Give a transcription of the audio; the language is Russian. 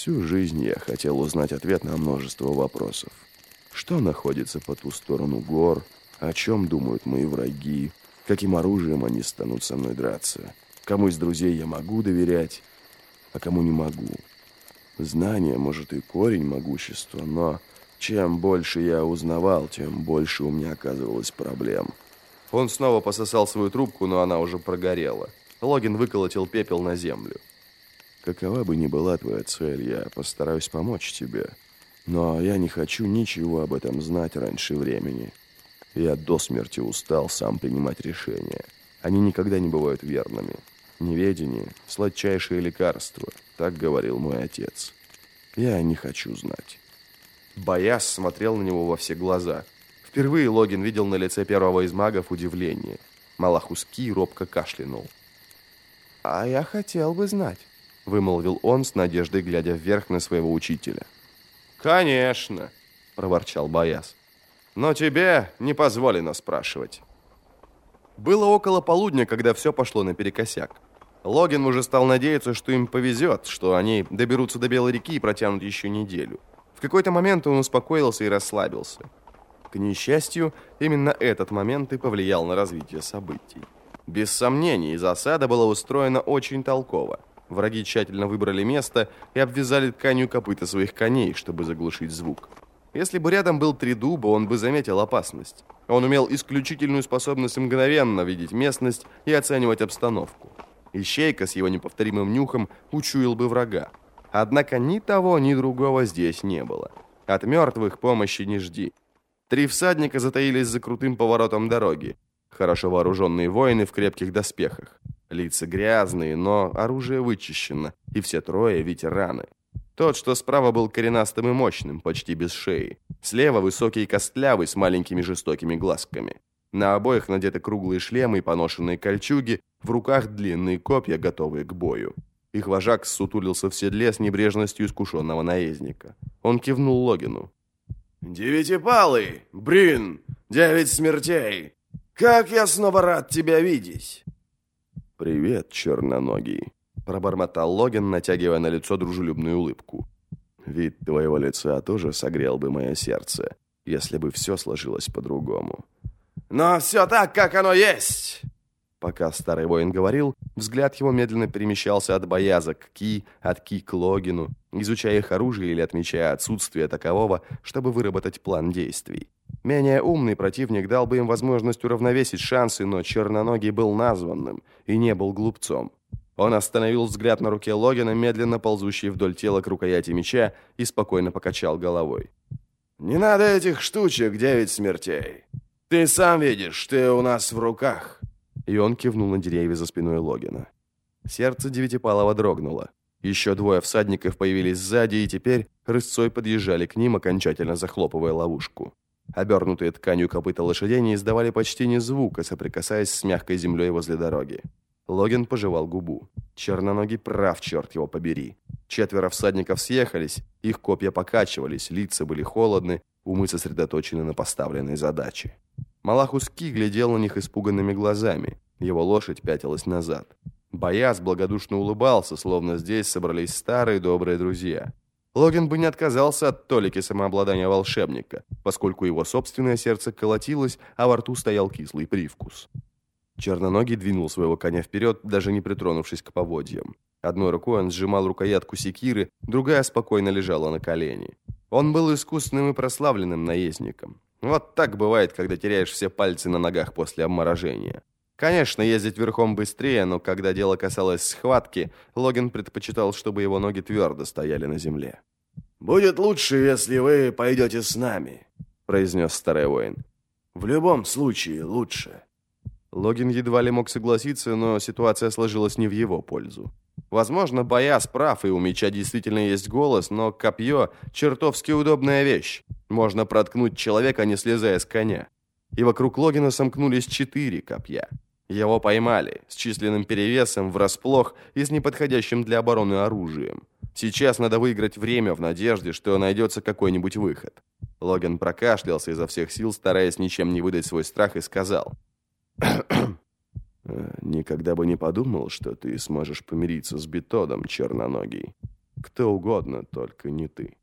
Всю жизнь я хотел узнать ответ на множество вопросов. Что находится по ту сторону гор, о чем думают мои враги, каким оружием они станут со мной драться, кому из друзей я могу доверять, а кому не могу. Знание, может, и корень могущества, но чем больше я узнавал, тем больше у меня оказывалось проблем. Он снова пососал свою трубку, но она уже прогорела. Логин выколотил пепел на землю. Какова бы ни была твоя цель, я постараюсь помочь тебе. Но я не хочу ничего об этом знать раньше времени. Я до смерти устал сам принимать решения. Они никогда не бывают верными. Неведение – сладчайшее лекарство, так говорил мой отец. Я не хочу знать. Бояс смотрел на него во все глаза. Впервые Логин видел на лице первого из магов удивление. Малахуски робко кашлянул. «А я хотел бы знать», — вымолвил он с надеждой, глядя вверх на своего учителя. «Конечно», — проворчал Бояс. «Но тебе не позволено спрашивать». Было около полудня, когда все пошло наперекосяк. Логин уже стал надеяться, что им повезет, что они доберутся до Белой реки и протянут еще неделю. В какой-то момент он успокоился и расслабился. К несчастью, именно этот момент и повлиял на развитие событий. Без сомнений, засада была устроена очень толково. Враги тщательно выбрали место и обвязали тканью копыта своих коней, чтобы заглушить звук. Если бы рядом был три дуба, он бы заметил опасность. Он умел исключительную способность мгновенно видеть местность и оценивать обстановку. Ищейка с его неповторимым нюхом учуял бы врага. Однако ни того, ни другого здесь не было. От мертвых помощи не жди. Три всадника затаились за крутым поворотом дороги. Хорошо вооруженные воины в крепких доспехах. Лица грязные, но оружие вычищено, и все трое ветераны. Тот, что справа, был коренастым и мощным, почти без шеи. Слева высокий и костлявый с маленькими жестокими глазками. На обоих надеты круглые шлемы и поношенные кольчуги, в руках длинные копья, готовые к бою. Их вожак сутулился в седле с небрежностью искушенного наездника. Он кивнул Логину. «Девятипалый! Брин! Девять смертей! Как я снова рад тебя видеть!» «Привет, черноногий!» Пробормотал Логин, натягивая на лицо дружелюбную улыбку. «Вид твоего лица тоже согрел бы мое сердце, если бы все сложилось по-другому». «Но все так, как оно есть!» Пока старый воин говорил, взгляд его медленно перемещался от бояза к Ки, от Ки к Логину, изучая их оружие или отмечая отсутствие такового, чтобы выработать план действий. Менее умный противник дал бы им возможность уравновесить шансы, но Черноногий был названным и не был глупцом. Он остановил взгляд на руке Логина, медленно ползущий вдоль тела к рукояти меча, и спокойно покачал головой. «Не надо этих штучек, девять смертей. Ты сам видишь, ты у нас в руках». И он кивнул на деревья за спиной Логина. Сердце Девятипалова дрогнуло. Еще двое всадников появились сзади, и теперь рысцой подъезжали к ним, окончательно захлопывая ловушку. Обернутые тканью копыта лошадей не издавали почти ни звука, соприкасаясь с мягкой землей возле дороги. Логин пожевал губу. Черноногий прав, черт его побери. Четверо всадников съехались, их копья покачивались, лица были холодны, умы сосредоточены на поставленной задаче. Малахуски глядел на них испуганными глазами. Его лошадь пятилась назад. Бояз благодушно улыбался, словно здесь собрались старые добрые друзья. Логин бы не отказался от толики самообладания волшебника, поскольку его собственное сердце колотилось, а во рту стоял кислый привкус. Черноногий двинул своего коня вперед, даже не притронувшись к поводьям. Одной рукой он сжимал рукоятку секиры, другая спокойно лежала на колени. Он был искусственным и прославленным наездником. Вот так бывает, когда теряешь все пальцы на ногах после обморожения. Конечно, ездить верхом быстрее, но когда дело касалось схватки, Логин предпочитал, чтобы его ноги твердо стояли на земле. «Будет лучше, если вы пойдете с нами», — произнес старый воин. «В любом случае лучше». Логин едва ли мог согласиться, но ситуация сложилась не в его пользу. Возможно, Бояс прав, и у меча действительно есть голос, но копье — чертовски удобная вещь. Можно проткнуть человека, не слезая с коня. И вокруг Логина сомкнулись четыре копья. Его поймали, с численным перевесом, врасплох и с неподходящим для обороны оружием. Сейчас надо выиграть время в надежде, что найдется какой-нибудь выход. Логан прокашлялся изо всех сил, стараясь ничем не выдать свой страх, и сказал... «Никогда бы не подумал, что ты сможешь помириться с Бетодом, черноногий. Кто угодно, только не ты.